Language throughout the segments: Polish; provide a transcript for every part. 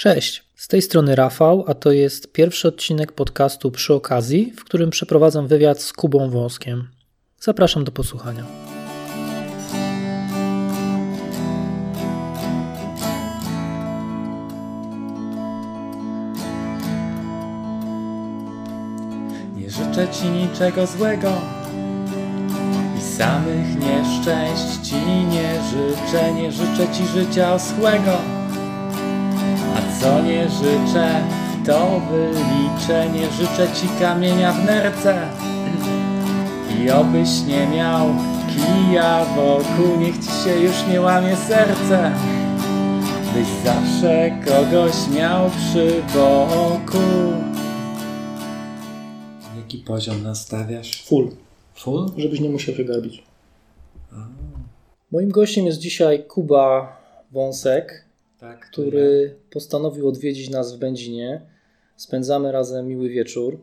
Cześć, z tej strony Rafał, a to jest pierwszy odcinek podcastu przy okazji, w którym przeprowadzam wywiad z Kubą Wąskiem. Zapraszam do posłuchania. Nie życzę ci niczego złego i samych nieszczęść ci nie życzę. Nie życzę ci życia oschłego, co nie życzę, to wyliczę. Nie życzę ci kamienia w nerce i obyś nie miał kija wokół. Niech ci się już nie łamie serce, byś zawsze kogoś miał przy boku. Jaki poziom nastawiasz? Full, Full? żebyś nie musiał się garbić. Moim gościem jest dzisiaj Kuba Wąsek, Tak, który postanowił odwiedzić nas w Będzinie. Spędzamy razem miły wieczór.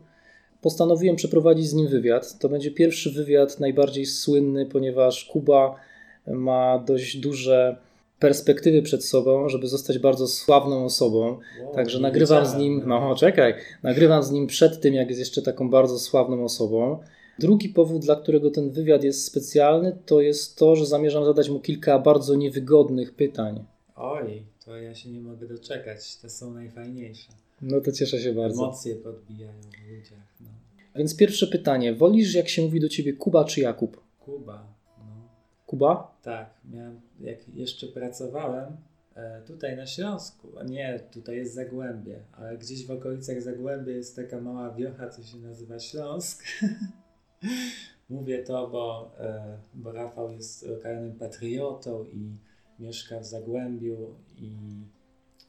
Postanowiłem przeprowadzić z nim wywiad. To będzie pierwszy wywiad, najbardziej słynny, ponieważ Kuba ma dość duże perspektywy przed sobą, żeby zostać bardzo sławną osobą. Wow, Także nagrywam z wiedziałem. nim, no czekaj, nagrywam z nim przed tym, jak jest jeszcze taką bardzo sławną osobą. Drugi powód, dla którego ten wywiad jest specjalny, to jest to, że zamierzam zadać mu kilka bardzo niewygodnych pytań. Oj, to ja się nie mogę doczekać. Te są najfajniejsze. No to cieszę się bardzo. Emocje podbijają w ludziach. No. Więc pierwsze pytanie. Wolisz, jak się mówi do ciebie Kuba czy Jakub? Kuba. No. Kuba? Tak, miałem, jak jeszcze pracowałem e, tutaj na Śląsku, a nie, tutaj jest Zagłębie, ale gdzieś w okolicach Zagłębia jest taka mała wiocha, co się nazywa Śląsk. Mówię to, bo, e, bo Rafał jest lokalnym patriotą i mieszka w Zagłębiu i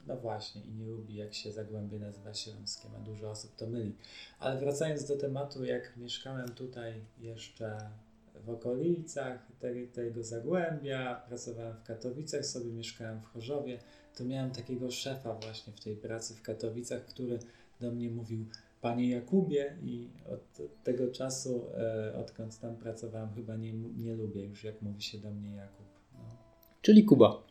no właśnie, i nie lubi jak się Zagłębie nazywa Śląskiem, a dużo osób to myli. Ale wracając do tematu, jak mieszkałem tutaj jeszcze w okolicach te- tego Zagłębia, pracowałem w Katowicach, sobie mieszkałem w Chorzowie, to miałem takiego szefa właśnie w tej pracy w Katowicach, który do mnie mówił Panie Jakubie i od tego czasu, e, odkąd tam pracowałem, chyba nie, nie lubię już jak mówi się do mnie Jakub. Czyli Kuba.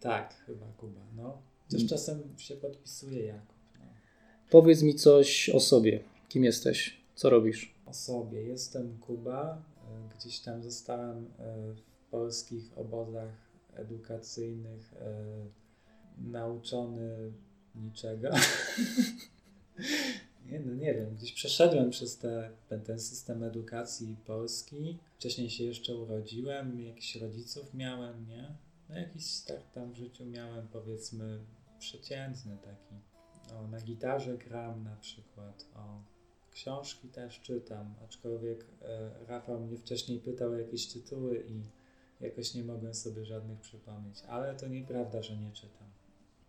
Tak, chyba Kuba. No. Chociaż czasem się podpisuje Jakub. No. Powiedz mi coś o sobie. Kim jesteś? Co robisz? o sobie. Jestem Kuba. e, Gdzieś tam zostałem e, w polskich obozach edukacyjnych e, nauczony niczego. Nie, no nie wiem, gdzieś przeszedłem przez te, ten, ten system edukacji polski. Wcześniej się jeszcze urodziłem, jakichś rodziców miałem, nie? No jakiś start tam w życiu miałem, powiedzmy, przeciętny taki. O, na gitarze gram na przykład, o, książki też czytam, aczkolwiek e, Rafał mnie wcześniej pytał o jakieś tytuły i jakoś nie mogłem sobie żadnych przypomnieć, ale to nieprawda, że nie czytam.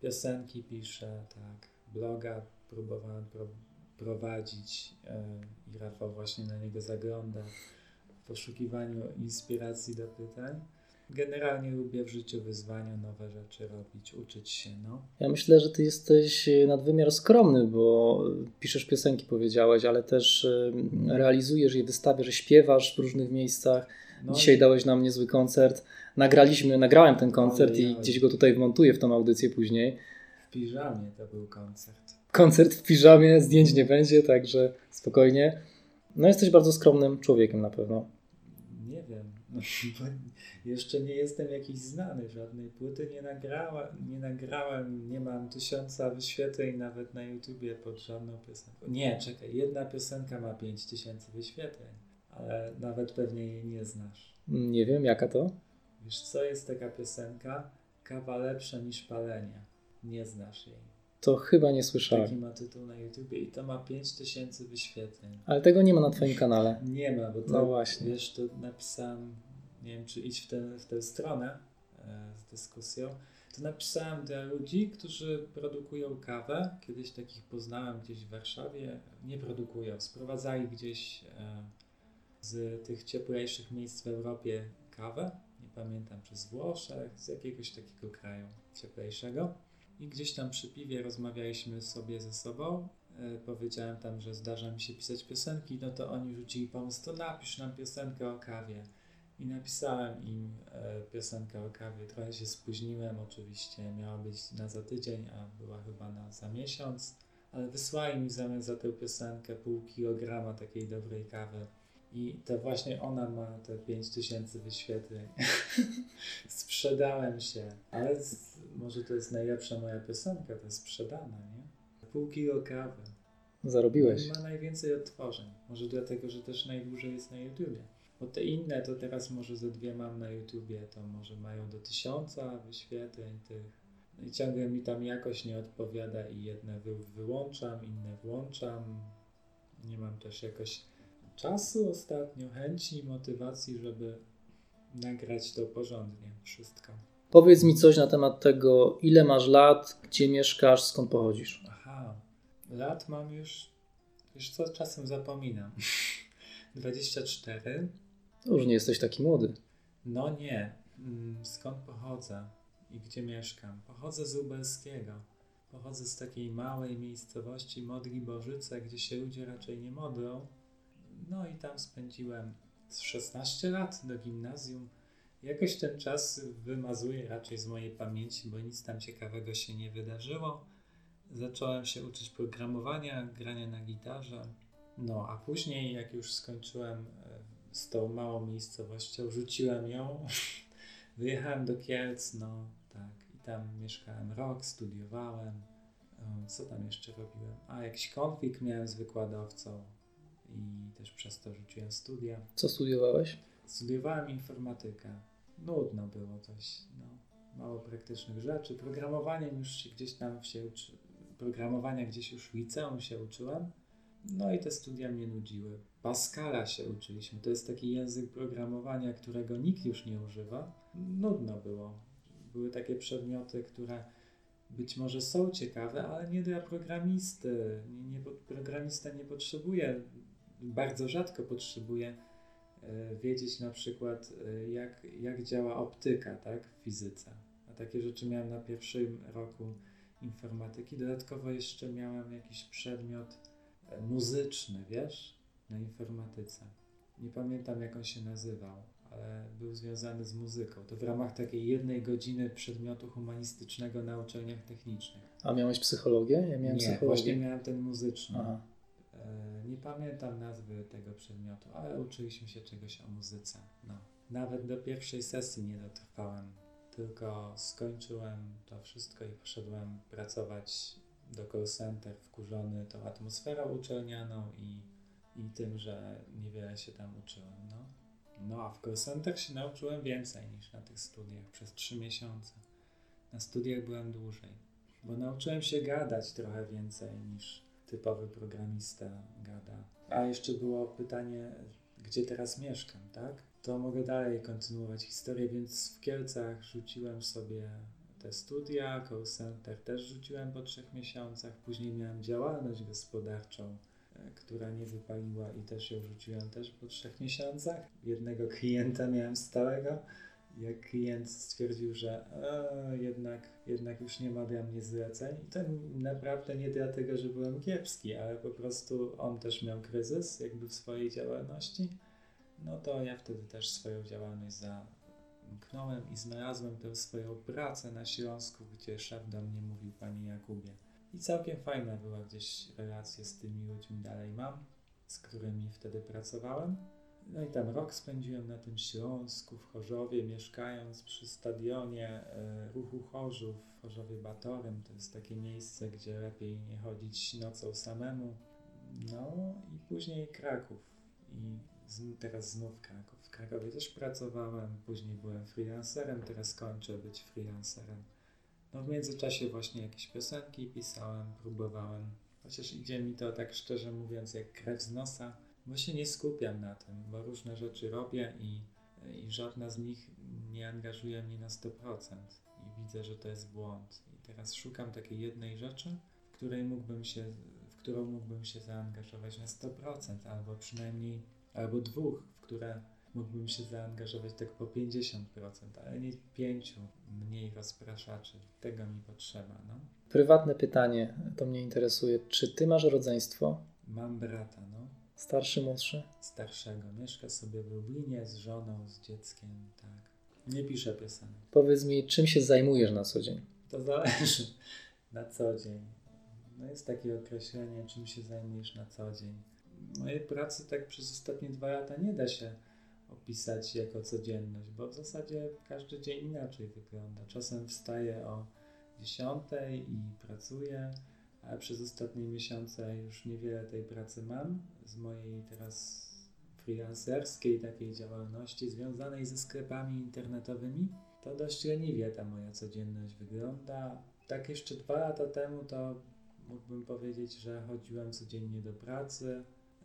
Piosenki piszę, tak, bloga próbowałem pro, prowadzić e, i Rafał właśnie na niego zagląda w poszukiwaniu inspiracji do pytań. Generalnie lubię w życiu wyzwania, nowe rzeczy robić, uczyć się, no. Ja myślę, że ty jesteś nadwymiar skromny, bo piszesz piosenki, powiedziałeś, ale też em, realizujesz je, wystawiasz, że śpiewasz w różnych miejscach. no Dzisiaj dałeś nam niezły koncert. Nagraliśmy, nagrałem ten koncert i gdzieś go tutaj wmontuję w tą audycję później. W piżamie to był koncert. Koncert w piżamie, zdjęć nie będzie, także spokojnie. No jesteś bardzo skromnym człowiekiem na pewno. No, bo jeszcze nie jestem jakiś znany, żadnej płyty nie nagrałem, nie nagrałem, nie mam tysiąca wyświetleń nawet na YouTubie pod żadną piosenką. Nie, czekaj, jedna piosenka ma pięć tysięcy wyświetleń, ale nawet pewnie jej nie znasz. Nie wiem, jaka to? Wiesz co, jest taka piosenka, kawa lepsza niż palenie. Nie znasz jej. To chyba nie słyszałem. Taki ma tytuł na YouTubie i to ma pięć tysięcy wyświetleń. Ale tego nie ma na twoim kanale. Nie ma, bo to, No właśnie. wiesz, to napisałem, nie wiem, czy iść w, tę w tę stronę e, z dyskusją, to napisałem dla ludzi, którzy produkują kawę. Kiedyś takich poznałem gdzieś w Warszawie. Nie produkują, sprowadzali gdzieś e, z tych cieplejszych miejsc w Europie kawę. Nie pamiętam, czy z Włoszech, z jakiegoś takiego kraju cieplejszego. I gdzieś tam przy piwie rozmawialiśmy sobie ze sobą. E, powiedziałem tam, że zdarza mi się pisać piosenki, no to oni rzucili pomysł, to napisz nam piosenkę o kawie. i napisałem im e, piosenkę o kawie. Trochę się spóźniłem, oczywiście miała być na za tydzień, a była chyba na za miesiąc, ale wysłali mi w zamian za tę piosenkę pół kilograma takiej dobrej kawy. I to właśnie ona ma te 5000 wyświetleń. Sprzedałem się, ale z, może to jest najlepsza moja piosenka, to jest sprzedana, nie? Pół kilo kawy. Zarobiłeś. Ma najwięcej odtworzeń. Może dlatego, że też najdłużej jest na YouTubie. Bo te inne to teraz może ze dwie mam na YouTubie, to może mają do tysiąca wyświetleń tych. I ciągle mi tam jakoś nie odpowiada i jedne wy wyłączam, inne włączam. Nie mam też jakoś czasu ostatnio, chęci, motywacji, żeby nagrać to porządnie, wszystko. Powiedz mi coś na temat tego, ile masz lat, gdzie mieszkasz, skąd pochodzisz. Aha, lat mam już, już co czasem zapominam. 24. To już nie jesteś taki młody. No nie. Mm, skąd pochodzę i gdzie mieszkam? Pochodzę z Lubelskiego. Pochodzę z takiej małej miejscowości Modli Bożyce, gdzie się ludzie raczej nie modlą. No i tam spędziłem 16 lat do gimnazjum. Jakoś ten czas wymazuję raczej z mojej pamięci, bo nic tam ciekawego się nie wydarzyło. Zacząłem się uczyć programowania, grania na gitarze. No, a później, jak już skończyłem e, z tą małą miejscowością, rzuciłem ją, wyjechałem do Kielc, no tak, i tam mieszkałem rok, studiowałem. E, co tam jeszcze robiłem? A, jakiś konflikt miałem z wykładowcą i też przez to rzuciłem studia. Co studiowałeś? Studiowałem informatykę. Nudno było coś, no, mało praktycznych rzeczy. Programowaniem już się gdzieś tam się uczy, programowania gdzieś już w liceum się uczyłem. No i te studia mnie nudziły. Pascala się uczyliśmy. To jest taki język programowania, którego nikt już nie używa. Nudno było. Były takie przedmioty, które być może są ciekawe, ale nie dla programisty. Nie, nie, programista nie potrzebuje, bardzo rzadko potrzebuje e, wiedzieć na przykład, e, jak, jak działa optyka tak, w fizyce. A takie rzeczy miałem na pierwszym roku informatyki. Dodatkowo jeszcze miałem jakiś przedmiot muzyczny, wiesz, na informatyce. Nie pamiętam jak on się nazywał, ale był związany z muzyką. To w ramach takiej jednej godziny przedmiotu humanistycznego na uczelniach technicznych. A miałeś psychologię? Ja miałem Nie, psychologię. właśnie miałem ten muzyczny. Aha. E, nie pamiętam nazwy tego przedmiotu, ale uczyliśmy się czegoś o muzyce. No. Nawet do pierwszej sesji nie dotrwałem, tylko skończyłem to wszystko i poszedłem pracować do call center wkurzony tą atmosferą uczelnianą i, i tym, że niewiele się tam uczyłem. No. no a w call center się nauczyłem więcej niż na tych studiach przez trzy miesiące. Na studiach byłem dłużej, bo nauczyłem się gadać trochę więcej niż typowy programista gada. A jeszcze było pytanie, gdzie teraz mieszkam, tak? To mogę dalej kontynuować historię, więc w Kielcach rzuciłem sobie te studia, call center też rzuciłem po trzech miesiącach. Później miałem działalność gospodarczą, e, która nie wypaliła i też ją rzuciłem też po trzech miesiącach. Jednego klienta miałem stałego. Jak klient stwierdził, że e, jednak, jednak już nie ma dla mnie zleceń, i to naprawdę nie dlatego, że byłem kiepski, ale po prostu on też miał kryzys jakby w swojej działalności, no to ja wtedy też swoją działalność za, mknąłem i znalazłem tę swoją pracę na Śląsku, gdzie szef do mnie mówił, panie Jakubie. I całkiem fajna była gdzieś relacja z tymi ludźmi dalej mam, z którymi wtedy pracowałem. No i tam rok spędziłem na tym Śląsku, w Chorzowie, mieszkając przy stadionie e, ruchu Chorzów, w Chorzowie Batorym. To jest takie miejsce, gdzie lepiej nie chodzić nocą samemu. No i później Kraków. I teraz znów Kraków. W Krakowie też pracowałem, później byłem freelancerem, teraz kończę być freelancerem. No w międzyczasie właśnie jakieś piosenki pisałem, próbowałem. Chociaż idzie mi to tak szczerze mówiąc jak krew z nosa, bo się nie skupiam na tym, bo różne rzeczy robię i, i żadna z nich nie angażuje mnie na 100%. I widzę, że to jest błąd. I teraz szukam takiej jednej rzeczy, w której mógłbym się, w którą mógłbym się zaangażować na 100%, albo przynajmniej albo dwóch, w które mógłbym się zaangażować tak po 50%, ale nie pięciu, mniej rozpraszaczy. Tego mi potrzeba. No. Prywatne pytanie, to mnie interesuje. Czy ty masz rodzeństwo? Mam brata, no. Starszy, młodszy? Starszego. Mieszka sobie w Lublinie z żoną, z dzieckiem, tak. Nie pisze piosenek. Powiedz mi, czym się zajmujesz na co dzień? To zależy na co dzień. No jest takie określenie, czym się zajmujesz na co dzień. Mojej pracy tak przez ostatnie dwa lata nie da się opisać jako codzienność, bo w zasadzie każdy dzień inaczej wygląda. Czasem wstaję o 10 i pracuję, ale przez ostatnie miesiące już niewiele tej pracy mam z mojej teraz freelancerskiej takiej działalności związanej ze sklepami internetowymi. To dość leniwie ta moja codzienność wygląda. Tak jeszcze dwa lata temu to mógłbym powiedzieć, że chodziłem codziennie do pracy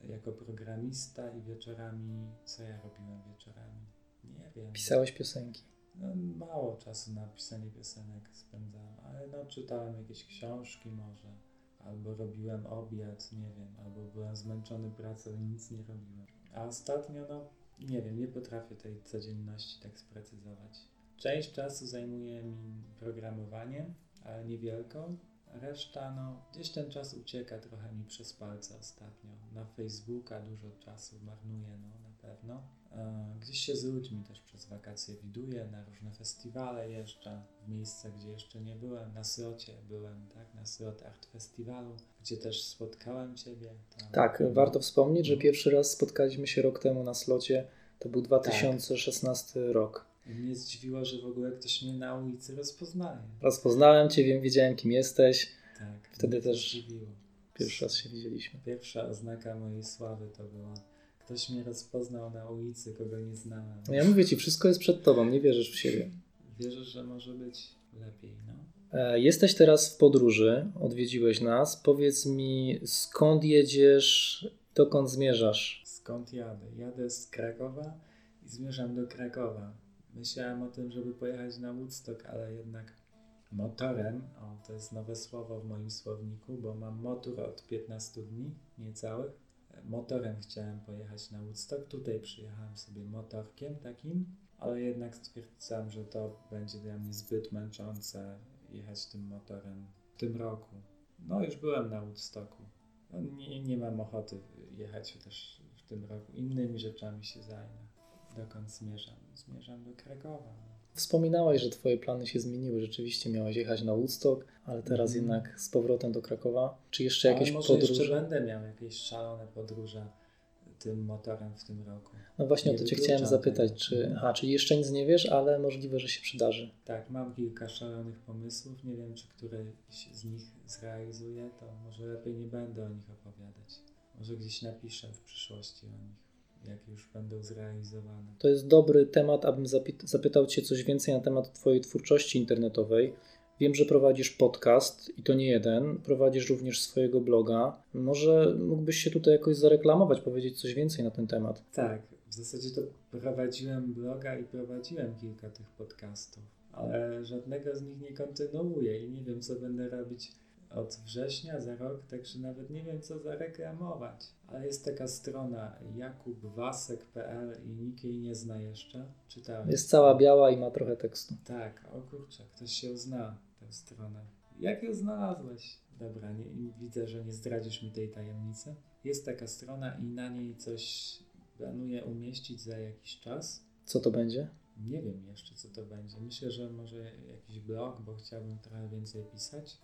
jako programista i wieczorami, co ja robiłem wieczorami? Nie wiem. Pisałeś piosenki? No, mało czasu na pisanie piosenek spędzałem, ale no, czytałem jakieś książki może, albo robiłem obiad, nie wiem, albo byłem zmęczony pracą i nic nie robiłem. A ostatnio, no, nie wiem, nie potrafię tej codzienności tak sprecyzować. Część czasu zajmuje mi programowanie, ale niewielką. Reszta, no, gdzieś ten czas ucieka trochę mi przez palce ostatnio. Na Facebooka dużo czasu marnuję, no, pewno. E, gdzieś się z ludźmi też przez wakacje widuję, na różne festiwale jeszcze, w miejsca, gdzie jeszcze nie byłem. Na Srocie byłem, tak, na Srot Art Festiwalu, gdzie też spotkałem Ciebie. Tam. Tak, warto wspomnieć, że pierwszy raz spotkaliśmy się rok temu na Slocie. To był 2016 tak. rok. I mnie zdziwiło, że w ogóle ktoś mnie na ulicy rozpoznaje. Rozpoznałem Cię, wiem, wiedziałem kim jesteś. Tak. Wtedy też zdziwiło. pierwszy raz się widzieliśmy. Pierwsza oznaka mojej sławy to była ktoś mnie rozpoznał na ulicy, kogo nie znałem. No ja mówię Ci, wszystko jest przed Tobą, nie wierzysz w siebie. Wierzysz, że może być lepiej, no. E, jesteś teraz w podróży, odwiedziłeś nas. Powiedz mi, skąd jedziesz, dokąd zmierzasz? Skąd jadę? Jadę z Krakowa i zmierzam do Krakowa. Myślałem o tym, żeby pojechać na Woodstock, ale jednak motorem, o to jest nowe słowo w moim słowniku, bo mam motor od 15 dni, niecałych. Motorem chciałem pojechać na Woodstock, tutaj przyjechałem sobie motorkiem takim, ale jednak stwierdzam, że to będzie dla mnie zbyt męczące jechać tym motorem w tym roku. No już byłem na Woodstocku. No, nie, nie mam ochoty jechać też w tym roku. Innymi rzeczami się zajmę. Dokąd zmierzam? Zmierzam do Krakowa. Wspominałeś, że Twoje plany się zmieniły. Rzeczywiście miałeś jechać na Woodstock, ale teraz mm. jednak z powrotem do Krakowa. Czy jeszcze jakieś ale może podróże? jeszcze będę miał jakieś szalone podróże tym motorem w tym roku. No właśnie nie o to Cię chciałem zapytać, czy, aha, czyli jeszcze nic nie wiesz, ale możliwe, że się przydarzy. Tak, mam kilka szalonych pomysłów. Nie wiem, czy któreś z nich zrealizuję, to może lepiej nie będę o nich opowiadać. Może gdzieś napiszę w przyszłości o nich jak już będą zrealizowane. To jest dobry temat, abym zapytał Cię coś więcej na temat Twojej twórczości internetowej. Wiem, że prowadzisz podcast i to nie jeden. Prowadzisz również swojego bloga. Może mógłbyś się tutaj jakoś zareklamować, powiedzieć coś więcej na ten temat? Tak, w zasadzie to prowadziłem bloga i prowadziłem kilka tych podcastów, ale żadnego z nich nie kontynuuję i nie wiem, co będę robić od września za rok, także nawet nie wiem, co zareklamować. Ale jest taka strona jakubwasek.pl i nikt jej nie zna jeszcze. Czytałem. Jest cała biała i ma trochę tekstu. Tak, o kurczę, ktoś się zna tę stronę. Jak ją znalazłeś? Dobra, nie, widzę, że nie zdradzisz mi tej tajemnicy. Jest taka strona i na niej coś planuję umieścić za jakiś czas. Co to będzie? Nie wiem jeszcze, co to będzie. Myślę, że może jakiś blog, bo chciałbym trochę więcej pisać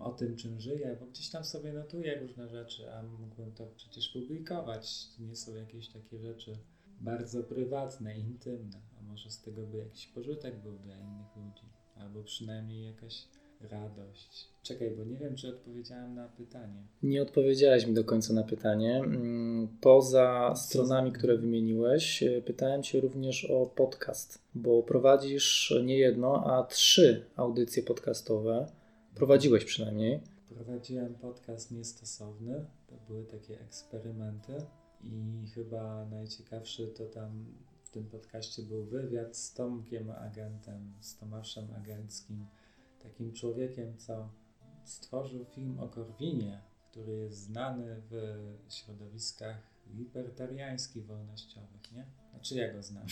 o tym, czym żyję, bo gdzieś tam sobie notuję różne rzeczy, a mógłbym to przecież publikować. To nie są jakieś takie rzeczy bardzo prywatne, intymne, a może z tego by jakiś pożytek był dla innych ludzi, albo przynajmniej jakaś radość. Czekaj, bo nie wiem, czy odpowiedziałem na pytanie. Nie odpowiedziałeś mi do końca na pytanie. Mm, poza stronami, które wymieniłeś, e, pytałem Cię również o podcast, bo prowadzisz nie jedno, a trzy audycje podcastowe. Prowadziłeś przynajmniej. Prowadziłem podcast niestosowny. To były takie eksperymenty i chyba najciekawszy to tam w tym podcaście był wywiad z Tomkiem Agentem, z Tomaszem Agenckim, takim człowiekiem, co stworzył film o Korwinie, który jest znany w środowiskach libertariańskich, wolnościowych, nie? Znaczy ja go znam.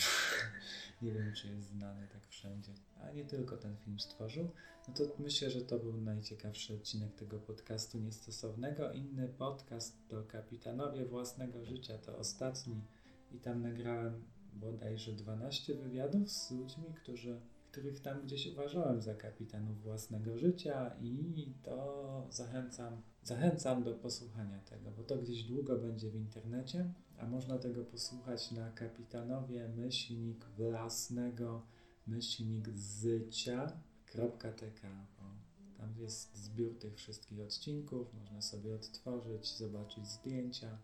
nie wiem, czy jest znany tak wszędzie. A nie tylko ten film stworzył. No to myślę, że to był najciekawszy odcinek tego podcastu niestosownego. Inny podcast to Kapitanowie Własnego Życia, to ostatni i tam nagrałem bodajże 12 wywiadów z ludźmi, którzy których tam gdzieś uważałem za kapitanów własnego życia i to zachęcam, zachęcam do posłuchania tego, bo to gdzieś długo będzie w internecie, a można tego posłuchać na kapitanowie myślnik własnego myślnik zycia.tk. Tam jest zbiór tych wszystkich odcinków, można sobie odtworzyć, zobaczyć zdjęcia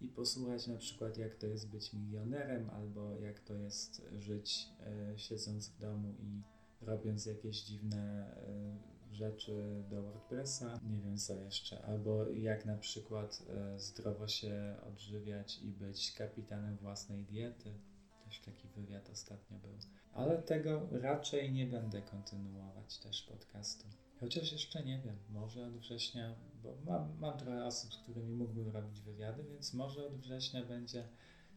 i posłuchać na przykład jak to jest być milionerem albo jak to jest żyć e, siedząc w domu i robiąc jakieś dziwne e, rzeczy do WordPressa. Nie wiem co jeszcze. Albo jak na przykład e, zdrowo się odżywiać i być kapitanem własnej diety. Też taki wywiad ostatnio był. Ale tego raczej nie będę kontynuować też podcastu. Chociaż jeszcze nie wiem, może od września, bo mam, mam trochę osób, z którymi mógłbym robić wywiady, więc może od września będzie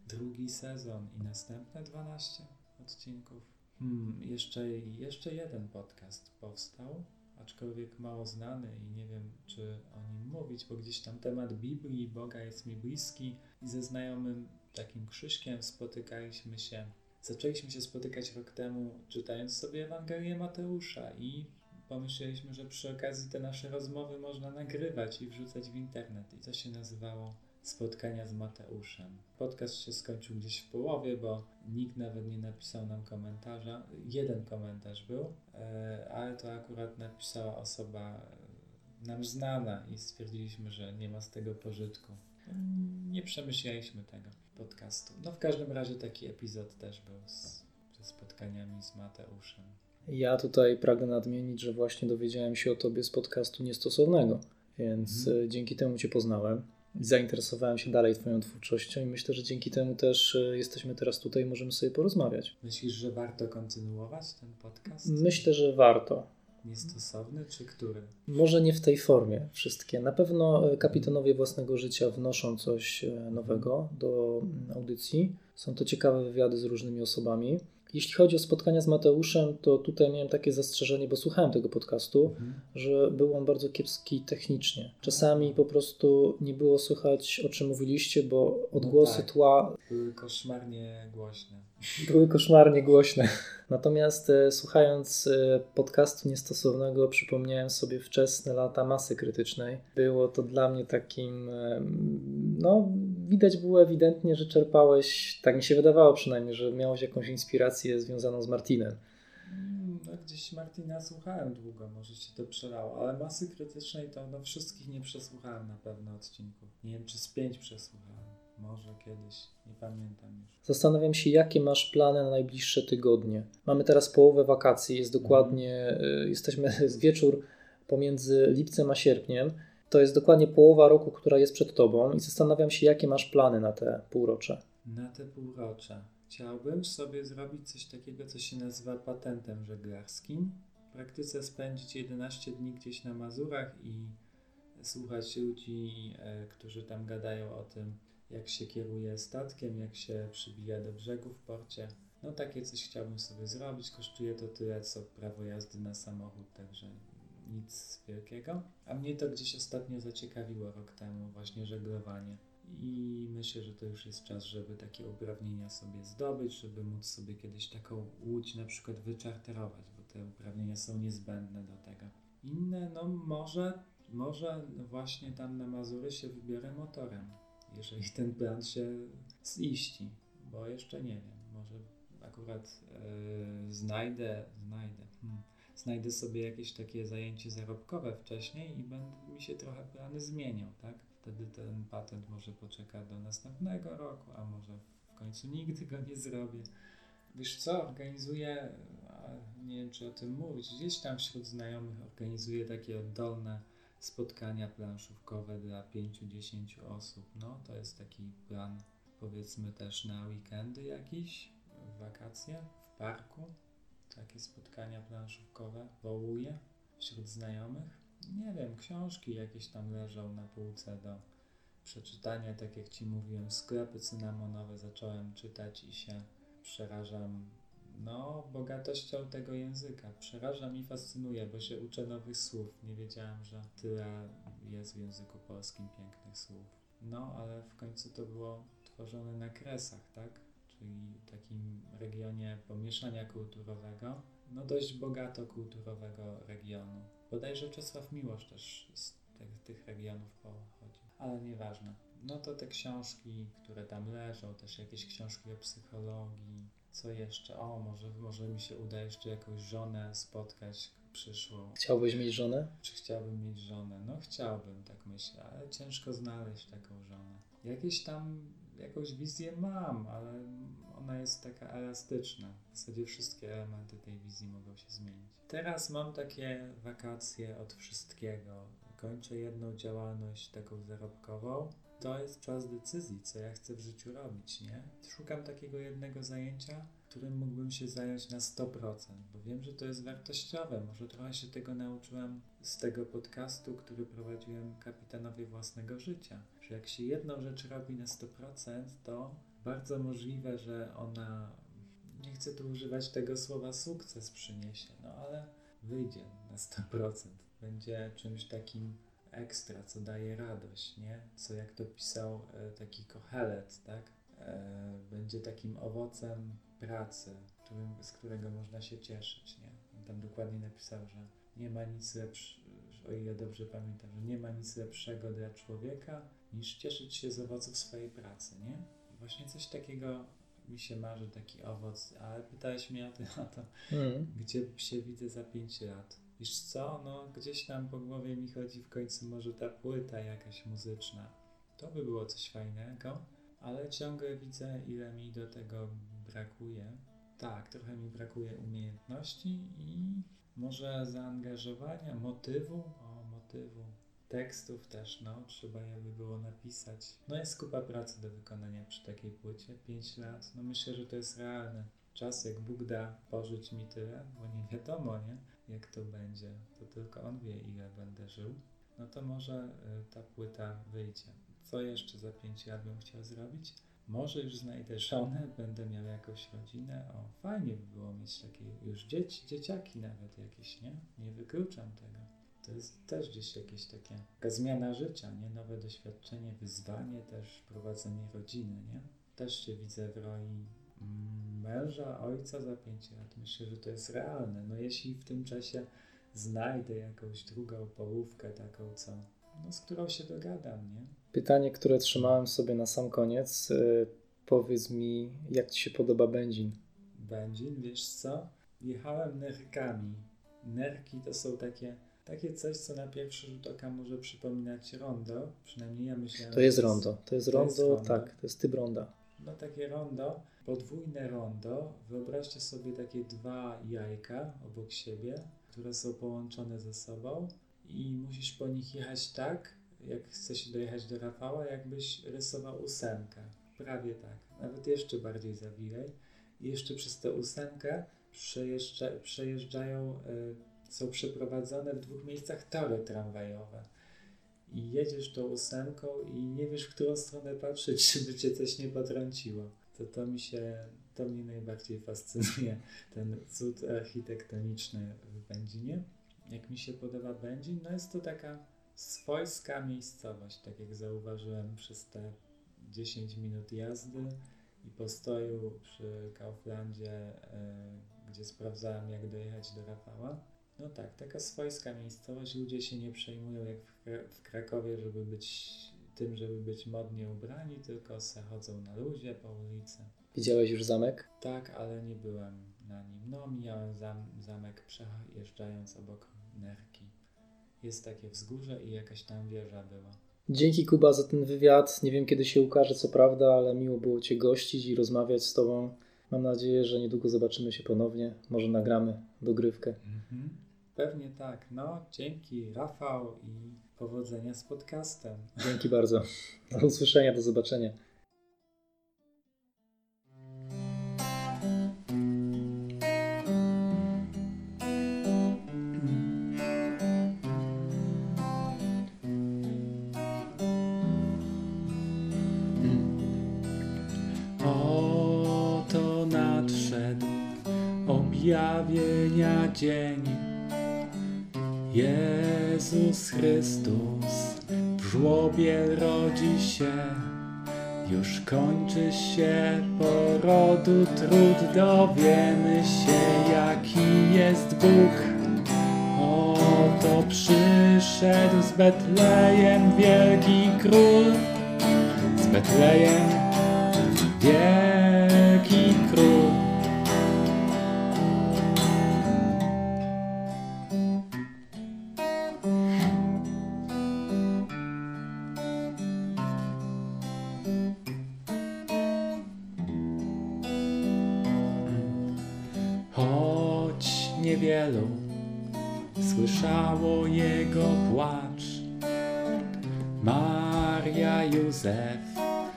drugi sezon i następne 12 odcinków. Hmm, jeszcze, jeszcze jeden podcast powstał, aczkolwiek mało znany i nie wiem, czy o nim mówić, bo gdzieś tam temat Biblii, Boga jest mi bliski i ze znajomym takim Krzyśkiem spotykaliśmy się, zaczęliśmy się spotykać rok temu, czytając sobie Ewangelię Mateusza i pomyśleliśmy, że przy okazji te nasze rozmowy można nagrywać i wrzucać w internet. I to się nazywało Spotkania z Mateuszem. Podcast się skończył gdzieś w połowie, bo nikt nawet nie napisał nam komentarza. Jeden komentarz był, e, ale to akurat napisała osoba nam znana i stwierdziliśmy, że nie ma z tego pożytku. Nie przemyśleliśmy tego podcastu. No w każdym razie taki epizod też był z, ze spotkaniami z Mateuszem. Ja tutaj pragnę nadmienić, że właśnie dowiedziałem się o tobie z podcastu niestosownego, więc mhm. dzięki temu cię poznałem. Zainteresowałem się dalej Twoją twórczością i myślę, że dzięki temu też e, jesteśmy teraz tutaj i możemy sobie porozmawiać. Myślisz, że warto kontynuować ten podcast? Myślę, że warto. Niestosowny czy który? Może nie w tej formie wszystkie. Na pewno e, kapitanowie własnego życia wnoszą coś e, nowego do mm, audycji. Są to ciekawe wywiady z różnymi osobami. Jeśli chodzi o spotkania z Mateuszem, to tutaj miałem takie zastrzeżenie, bo słuchałem tego podcastu, mhm. że był on bardzo kiepski technicznie. Czasami po prostu nie było słychać, o czym mówiliście, bo odgłosy no tak. tła były koszmarnie głośne. Były koszmarnie głośne. Natomiast e, słuchając e, podcastu niestosownego, przypomniałem sobie wczesne lata masy krytycznej. Było to dla mnie takim, e, no, widać było ewidentnie, że czerpałeś, tak mi się wydawało przynajmniej, że miałeś jakąś inspirację związaną z Martinem. Mm, no, gdzieś Martina słuchałem długo, może się to przelało, ale masy krytycznej to no, wszystkich nie przesłuchałem na pewno odcinków. Nie wiem, czy z pięć przesłuchałem. Może kiedyś, nie pamiętam już. Zastanawiam się, jakie masz plany na najbliższe tygodnie. Mamy teraz połowę wakacji, jest dokładnie, mhm. jesteśmy z wieczór pomiędzy lipcem a sierpniem. To jest dokładnie połowa roku, która jest przed tobą i zastanawiam się, jakie masz plany na te półrocze. Na te półrocze. Chciałbym sobie zrobić coś takiego, co się nazywa patentem żeglarskim. W praktyce spędzić 11 dni gdzieś na Mazurach i słuchać ludzi, e, którzy tam gadają o tym, jak się kieruje statkiem, jak się przybija do brzegu w porcie. No takie coś chciałbym sobie zrobić. Kosztuje to tyle, co prawo jazdy na samochód, także nic wielkiego. A mnie to gdzieś ostatnio zaciekawiło rok temu, właśnie żeglowanie. I myślę, że to już jest czas, żeby takie uprawnienia sobie zdobyć, żeby móc sobie kiedyś taką łódź na przykład wyczarterować, bo te uprawnienia są niezbędne do tego. Inne, no może, może właśnie tam na Mazury się wybiorę motorem jeżeli ten plan się ziści, bo jeszcze nie wiem, może akurat yy, znajdę, znajdę, hmm, znajdę sobie jakieś takie zajęcie zarobkowe wcześniej i będę, mi się trochę plany zmienią, tak? Wtedy ten patent może poczeka do następnego roku, a może w końcu nigdy go nie zrobię. Wiesz co, organizuję, nie wiem czy o tym mówić, gdzieś tam wśród znajomych organizuję takie oddolne spotkania planszówkowe dla 5-10 osób. No, to jest taki plan, powiedzmy też na weekendy jakiś, w wakacje, w parku. Takie spotkania planszówkowe wołuję wśród znajomych. Nie wiem, książki jakieś tam leżą na półce do przeczytania, tak jak Ci mówiłem, sklepy cynamonowe zacząłem czytać i się przerażam no, bogatością tego języka. Przeraża mi, fascynuje, bo się uczę nowych słów. Nie wiedziałem, że tyle jest w języku polskim pięknych słów. No, ale w końcu to było tworzone na Kresach, tak? Czyli takim regionie pomieszania kulturowego, no dość bogato kulturowego regionu. Bodajże Czesław Miłosz też z tych, tych regionów pochodzi, ale nieważne. No to te książki, które tam leżą, też jakieś książki o psychologii, co jeszcze? O, może, może mi się uda jeszcze jakąś żonę spotkać przyszłą. Chciałbyś mieć żonę? Czy chciałbym mieć żonę? No chciałbym, tak myślę, ale ciężko znaleźć taką żonę. Jakieś tam, jakąś wizję mam, ale ona jest taka elastyczna. W zasadzie wszystkie elementy tej wizji mogą się zmienić. Teraz mam takie wakacje od wszystkiego. Kończę jedną działalność taką zarobkową to jest czas decyzji, co ja chcę w życiu robić, nie? Szukam takiego jednego zajęcia, którym mógłbym się zająć na 100%, bo wiem, że to jest wartościowe. Może trochę się tego nauczyłem z tego podcastu, który prowadziłem kapitanowie własnego życia, że jak się jedną rzecz robi na 100%, to bardzo możliwe, że ona, nie chcę tu używać tego słowa sukces przyniesie, no ale wyjdzie na 100%. Będzie czymś takim ekstra, co daje radość, nie? Co jak to pisał e, taki Kohelet, tak? E, będzie takim owocem pracy, którym, z którego można się cieszyć, nie? On tam dokładnie napisał, że nie ma nic lepszego, o ile dobrze pamiętam, że nie ma nic lepszego dla człowieka niż cieszyć się z owoców swojej pracy, nie? I właśnie coś takiego mi się marzy, taki owoc, ale pytałeś mnie o to, o to mm. gdzie się widzę za 5 lat. Wiesz co, no gdzieś tam po głowie mi chodzi w końcu może ta płyta jakaś muzyczna. To by było coś fajnego, ale ciągle widzę, ile mi do tego brakuje. Tak, trochę mi brakuje umiejętności i może zaangażowania, motywu, o motywu, tekstów też, no, trzeba je by było napisać. No jest kupa pracy do wykonania przy takiej płycie, 5 lat, no myślę, że to jest realne. Czas, jak Bóg da pożyć mi tyle, bo nie wiadomo, nie? jak to będzie, to tylko on wie, ile będę żył, no to może y, ta płyta wyjdzie. Co jeszcze za pięć lat bym chciał zrobić? Może już znajdę żonę, będę miał jakąś rodzinę. O, fajnie by było mieć takie już dzieci, dzieciaki nawet jakieś, nie? Nie wykluczam tego. To jest też gdzieś jakieś takie, taka zmiana życia, nie? Nowe doświadczenie, wyzwanie też, prowadzenie rodziny, nie? Też się widzę w roli męża, ojca za 5 lat. Myślę, że to jest realne. No jeśli w tym czasie znajdę jakąś drugą połówkę taką, co, no, z którą się dogadam, nie? Pytanie, które trzymałem sobie na sam koniec. Yy, powiedz mi, jak Ci się podoba Będzin? Będzin, wiesz co? Jechałem nerkami. Nerki to są takie, takie coś, co na pierwszy rzut oka może przypominać rondo. Przynajmniej ja myślałem. To jest rondo. To jest rondo, to jest rondo. tak. To jest typ ronda. No takie rondo podwójne rondo. Wyobraźcie sobie takie dwa jajka obok siebie, które są połączone ze sobą i musisz po nich jechać tak, jak chcesz dojechać do Rafała, jakbyś rysował ósemkę. Prawie tak. Nawet jeszcze bardziej zawirej. I jeszcze przez tę ósemkę przejeżdża, przejeżdżają, y, są przeprowadzone w dwóch miejscach tory tramwajowe. I jedziesz tą ósemką i nie wiesz, w którą stronę patrzeć, żeby cię coś nie potrąciło to to mi się, to mnie najbardziej fascynuje, ten cud architektoniczny w Będzinie. Jak mi się podoba Będzin, no jest to taka swojska miejscowość, tak jak zauważyłem przez te 10 minut jazdy i postoju przy Kauflandzie, y, gdzie sprawdzałem, jak dojechać do Rafała. No tak, taka swojska miejscowość, ludzie się nie przejmują jak w Krakowie, żeby być tym, żeby być modnie ubrani, tylko se chodzą na luzie po ulicy. Widziałeś już zamek? Tak, ale nie byłem na nim. No, mijałem zam zamek przejeżdżając obok Nerki. Jest takie wzgórze i jakaś tam wieża była. Dzięki Kuba za ten wywiad. Nie wiem kiedy się ukaże, co prawda, ale miło było Cię gościć i rozmawiać z Tobą. Mam nadzieję, że niedługo zobaczymy się ponownie. Może nagramy dogrywkę. Mhm. Pewnie tak. No, dzięki Rafał i powodzenia z podcastem. Dzięki bardzo. Do usłyszenia, do zobaczenia. Objawienia dzień. Jezus Chrystus w żłobie rodzi się, już kończy się porodu trud, dowiemy się jaki jest Bóg. Oto przyszedł z Betlejem wielki król, z Betlejem wielki król. Jego płacz, Maria, Józef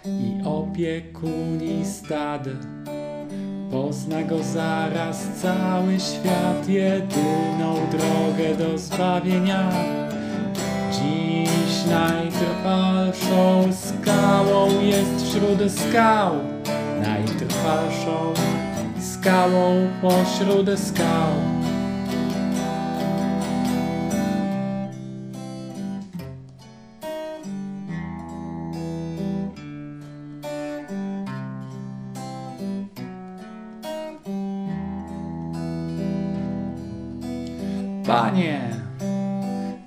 i opiekuni stad. Pozna go zaraz cały świat, jedyną drogę do zbawienia. Dziś najtrwalszą skałą jest wśród skał, najtrwalszą skałą pośród skał. Panie,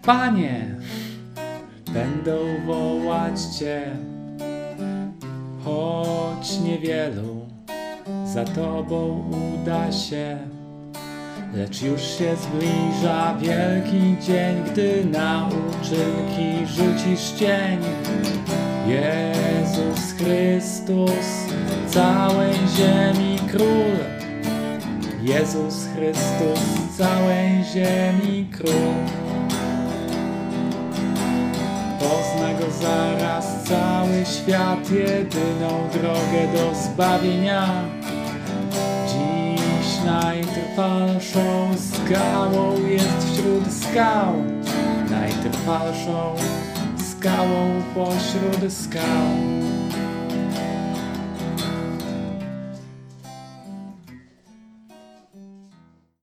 Panie, będą wołać Cię, choć niewielu za Tobą uda się. Lecz już się zbliża wielki dzień, gdy na uczynki rzucisz cień. Jezus Chrystus, całej ziemi król. Jezus Chrystus, całej ziemi król. Pozna go zaraz cały świat, jedyną drogę do zbawienia. Dziś najtrwalszą skałą jest wśród skał, najtrwalszą skałą pośród skał.